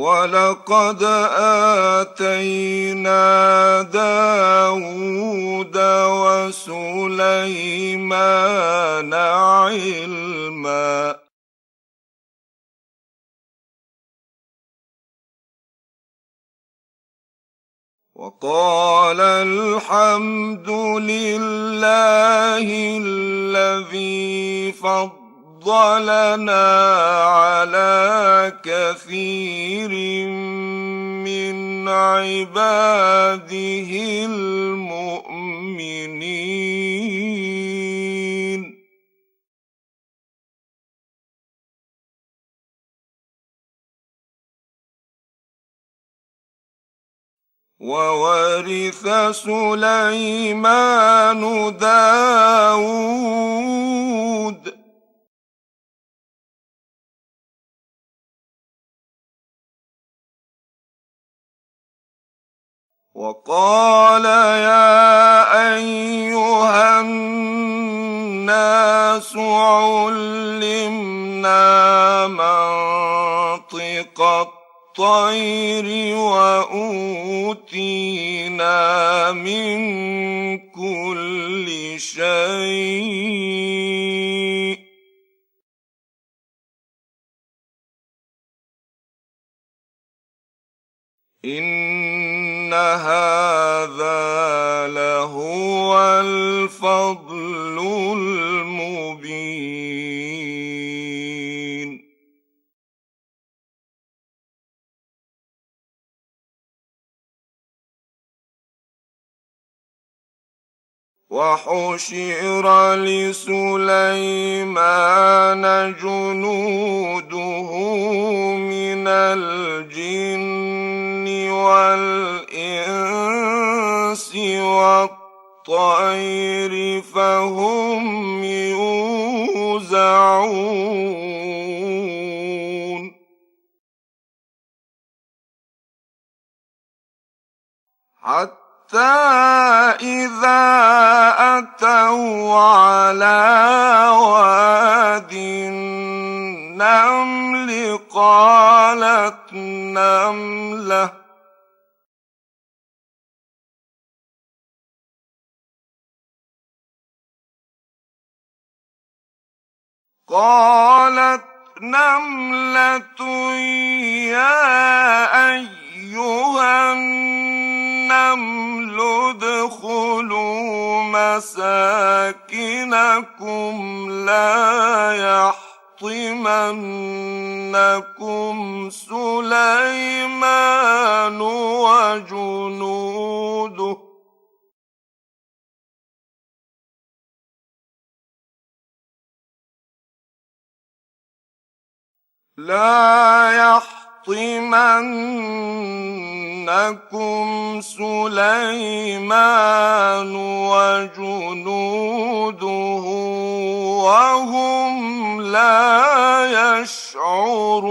ولقد آتينا داود وسليمان علما. وقال الحمد لله الذي فضل فضلنا على كثير من عباده المؤمنين. وورث سليمان داود وقال يا أيها الناس علمنا منطق الطير وأوتينا من كل شيء. إن هذا لهو الفضل المبين وحشر لسليمان جنوده من الجن والإنس والطير فهم يوزعون. حتى إذا أتوا على واد النمل قالت نملة. قالت نملة يا أيها النمل ادخلوا مساكنكم لا يحطمنكم سليمان وجنوده. لا يحطمنكم سليمان وجنوده وهم لا يشعرون.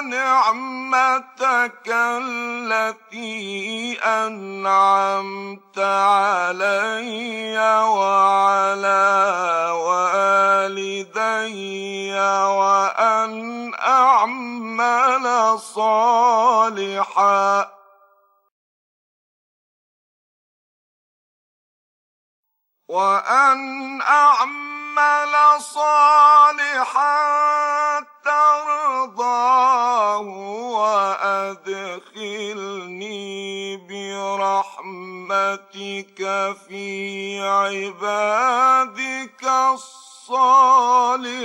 نعمتك التي أنعمت علي وعلى والدي وأن أعمل صالحاً. وأن أعمل صالحا ترضاه وأدخلني برحمتك رحمتك في عبادك الصالحين.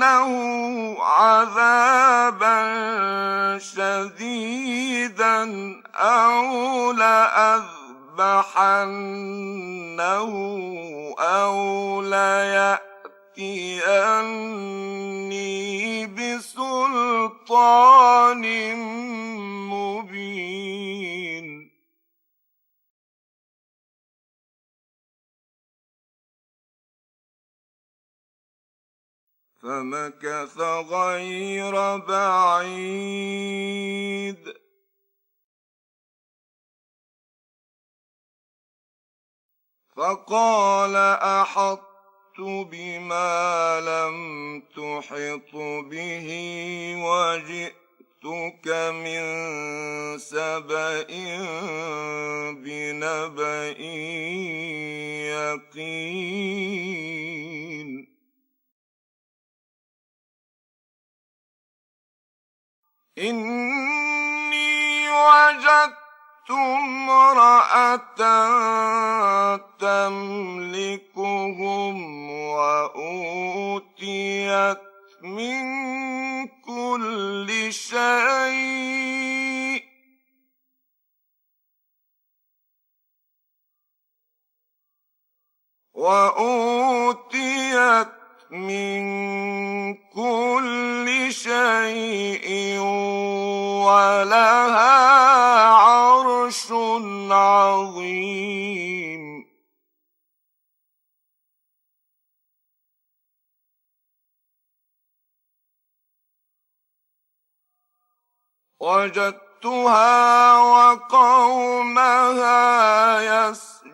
لأعذبنه عذابا شديدا أو لأذبحنه أو ليأتيني بسلطان مبين فمكث غير بعيد. فقال أحطت بما لم تحط به وجئتك من سبأ بنبأ يقين. إني وجدت امرأة تملكهم وأوتيت من كل شيء. وأوتيت من كل شيء ولها عرش عظيم. وجدتها وقومها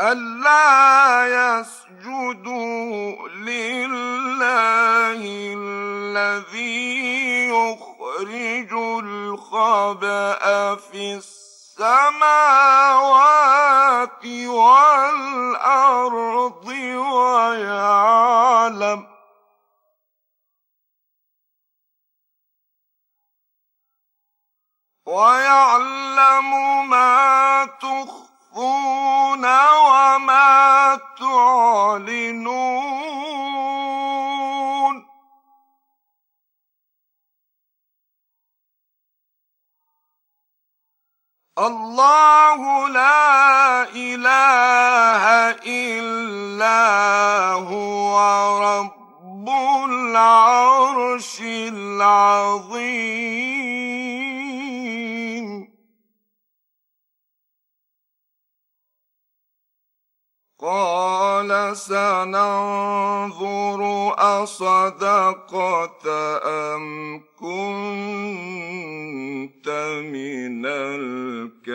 ألا يسجدوا لله الذي يخرج الخبأ في السماوات والأرض ويعلم ويعلم ما تخفون وما تعلنون. الله لا إله إلا هو رب العرش العظيم. قال سننظر أصدقت أم كنت من الكاذبين؟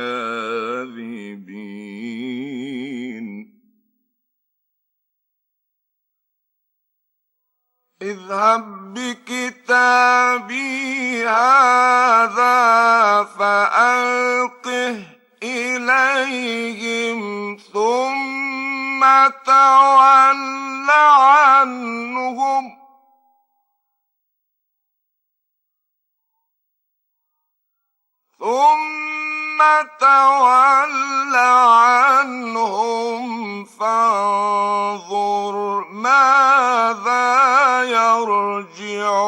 اذهب بكتابي هذا فألقه إليهم ثم ثم تول عنهم فانظر ماذا يرجعون.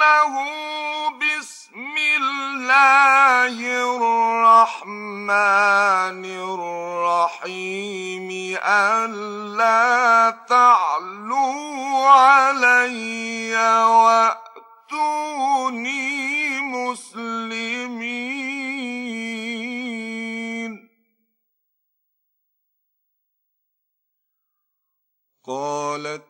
وإنه بسم الله الرحمن الرحيم ألا تعلوا علي وأتوني مسلمين. قالت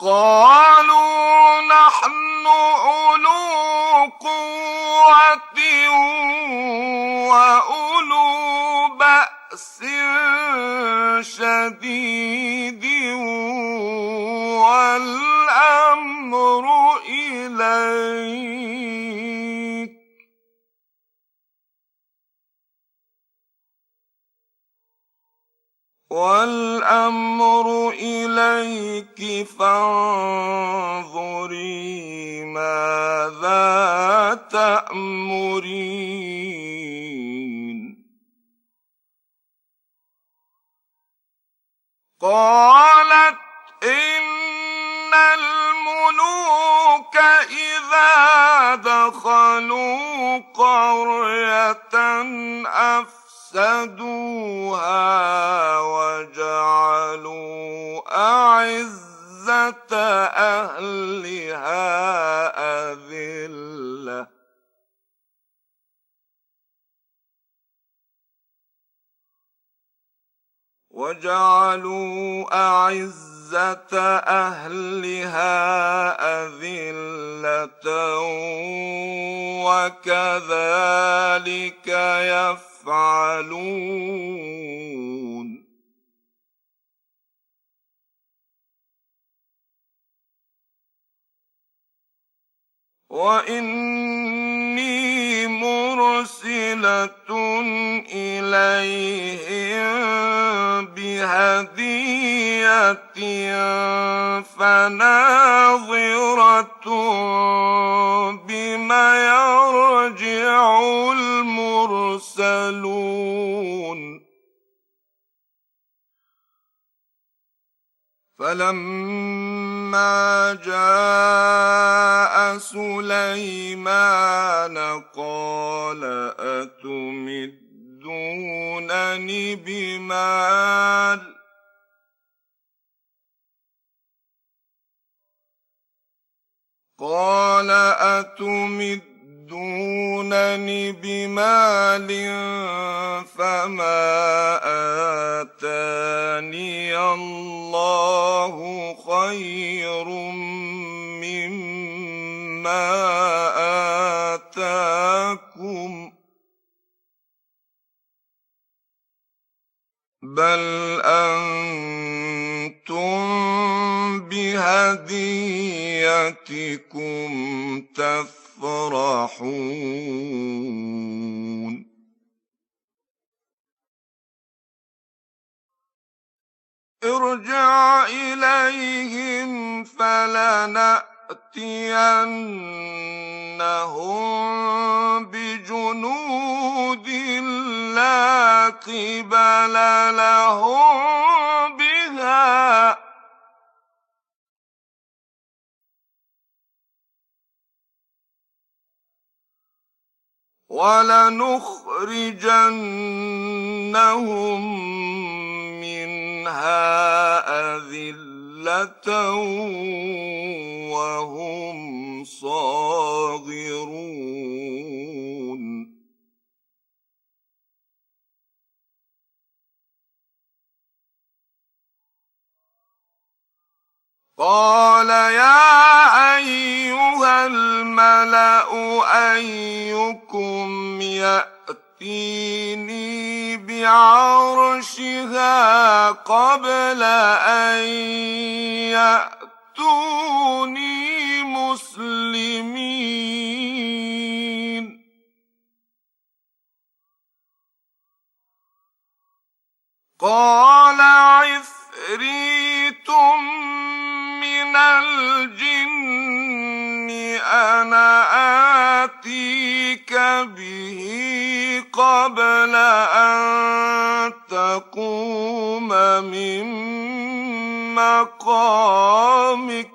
قالوا نحن أولو قوة أهلها أذلة. وجعلوا أعزة أهلها أذلة. وكذلك يفعلون. وإني مرسلة إليهم بهدية فناظرة بما يرجع المرسلون فلما جاء سليمان قال أتمدونني بمال؟ قال أتمدونني بمال فما آتاني الله خير مما آتاكم بل أنتم بهديتكم بآيتكم تفرحون ارجع إليهم فلنأتينهم بجنود لا قبل لهم بها. ولنخرجنهم منها أذلة وهم صاغرون. قال يا يأتيني بعرشها قبل أن يأتوني مسلمين. قال عفريت من الجن أنا آتيك به قبل أن تقوم من مقامك.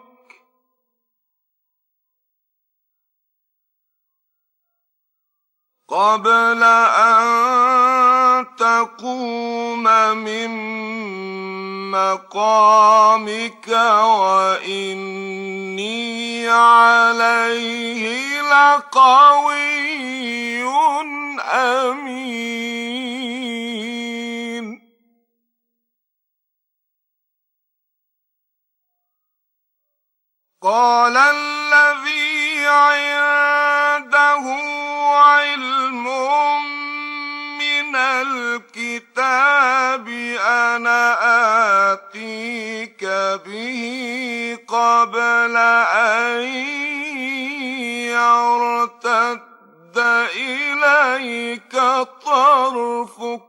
قبل أن تقوم من مقامك وإني عليه لقوي أمين. قال الذي عنده علم من الكتاب أنا آتيك به قبل أن يرتد إليك طرفك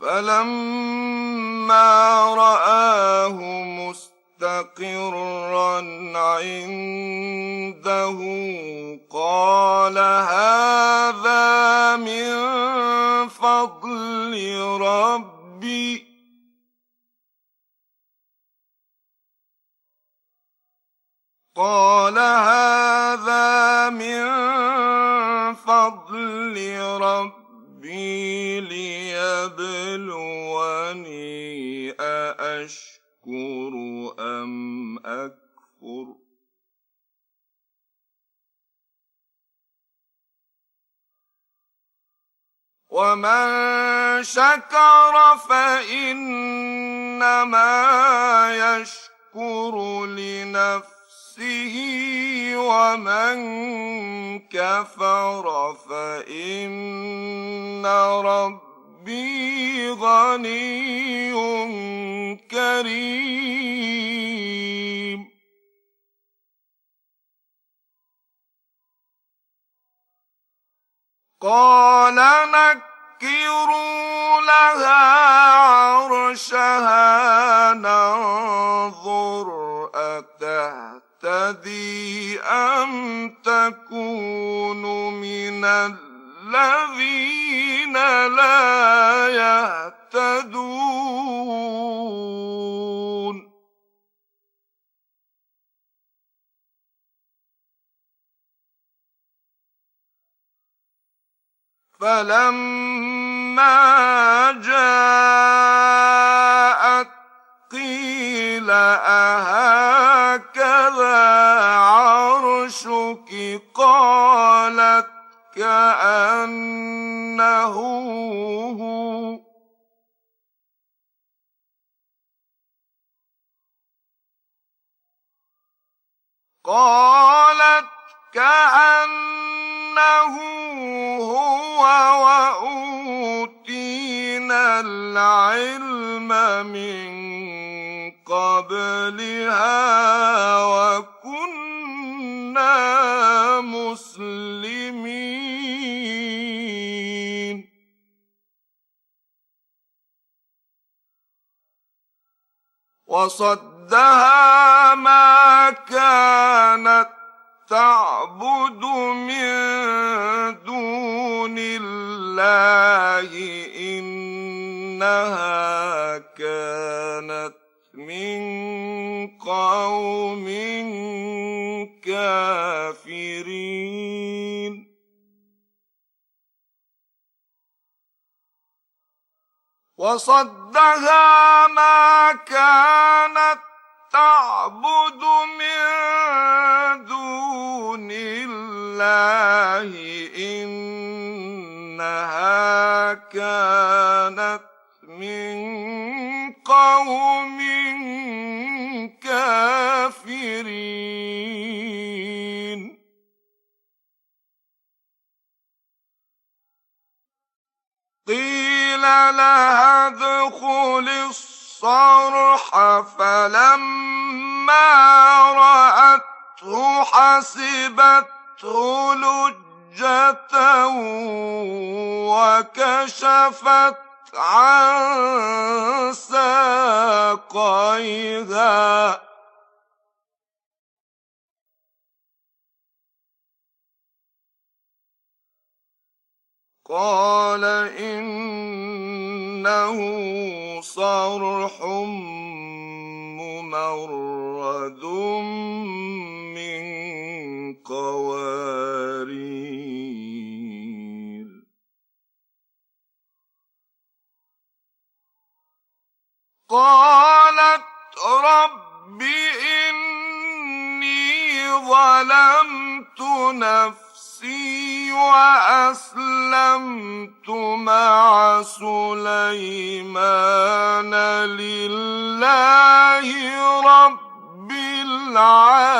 فلما رآه مستقرا عنده. قال هذا من فضل ربي. قال هذا من فضل ربي ليبلوني أأشكر أم أكفر؟ ومن شكر فإنما يشكر لنفسه ومن كفر فإن ربي غني كريم. قال نكروا لها عرشها ننظر أتهتدي أم تكون من الذين لا يهتدون. فلما جاءت قيل أهكذا عرشك؟ قالت كأنه هو. قالت كأنه هو وأوتينا العلم من قبلها وكنا مسلمين. وصدها ما كانت تعبد من دون الله إنها كانت من قوم وصدها ما كانت تعبد من دون الله. إنها كانت من قوم كافرين. قيل لها ادخل الصرح فلما رأته حسبته لجة وكشفت عن ساقيها. قال إنه صرح ممرد من سليمان لله رب العالمين.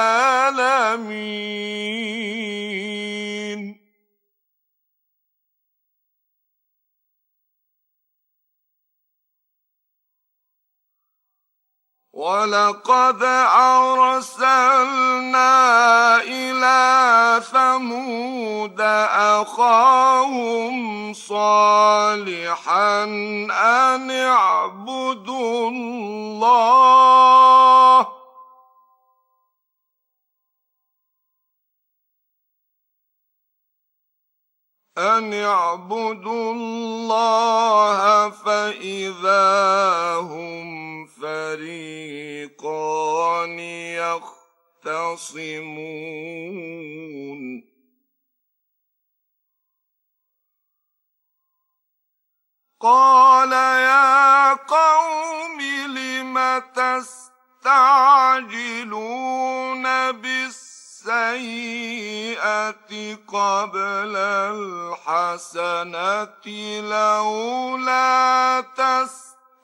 ولقد أرسلنا إلى ثمود أخاهم صالحا أن اعبدوا الله أن اعبدوا الله فإذا هم فريقان يختصمون. قال يا قوم لم تستعجلون بالسيئة قبل الحسنة لولا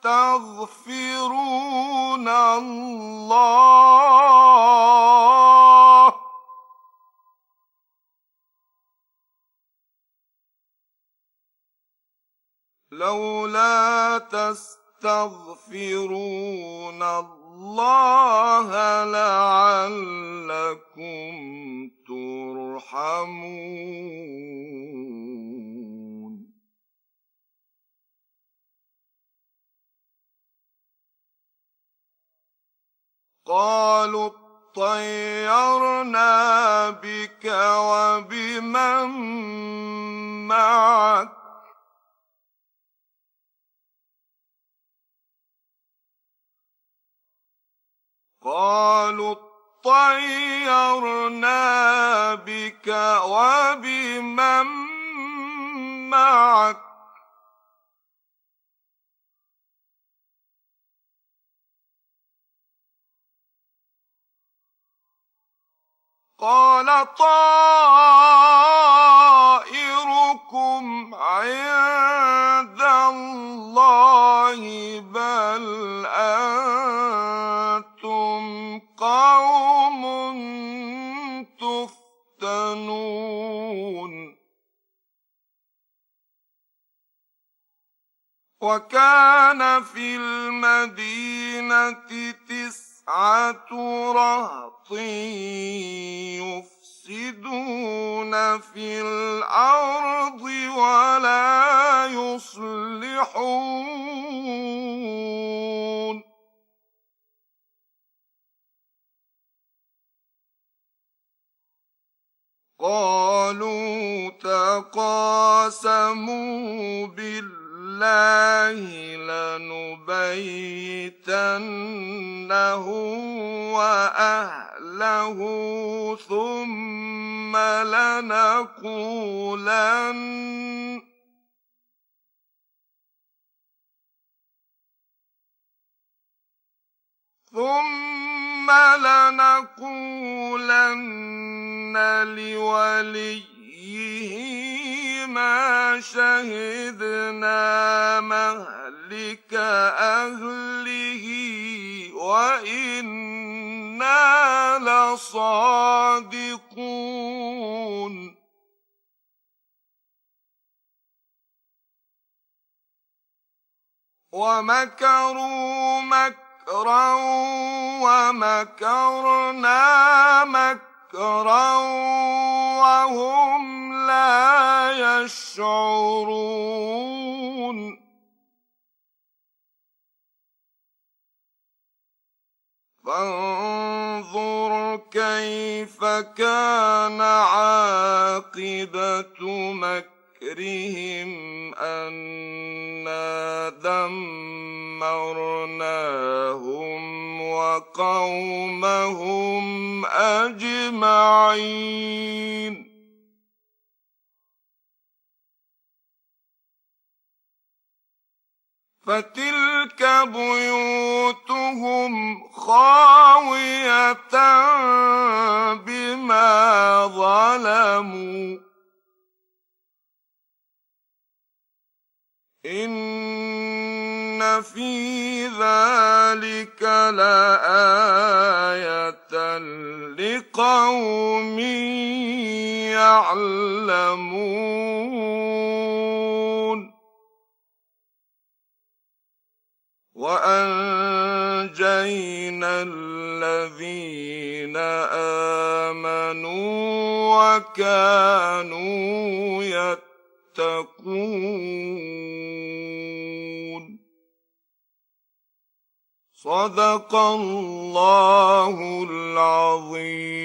تستغفرون الله لولا تستغفرون الله لعلكم ترحمون قالوا اطيرنا بك وبمن معك. قالوا اطيرنا بك وبمن معك. قال طائركم عند الله بل أنتم قوم تفتنون. وكان في المدينة تسعة رهط يفسدون في الأرض ولا يصلحون قالوا تقاسموا بالله الله لنبيتنه وأهله ثم لنقولن ثم لنقولن لوليه ما شهدنا مهلك أهله وإنا لصادقون. ومكروا مكرا ومكرنا مكرا وهم لا يشعرون. فانظر كيف كان عاقبة مكرهم أنا دمرناهم وقومهم أجمعين. فتلك بيوتهم خاوية بما ظلموا. إن في ذلك لآية لقوم يعلمون وأنجينا الذين آمنوا وكانوا يتقون صدق الله العظيم.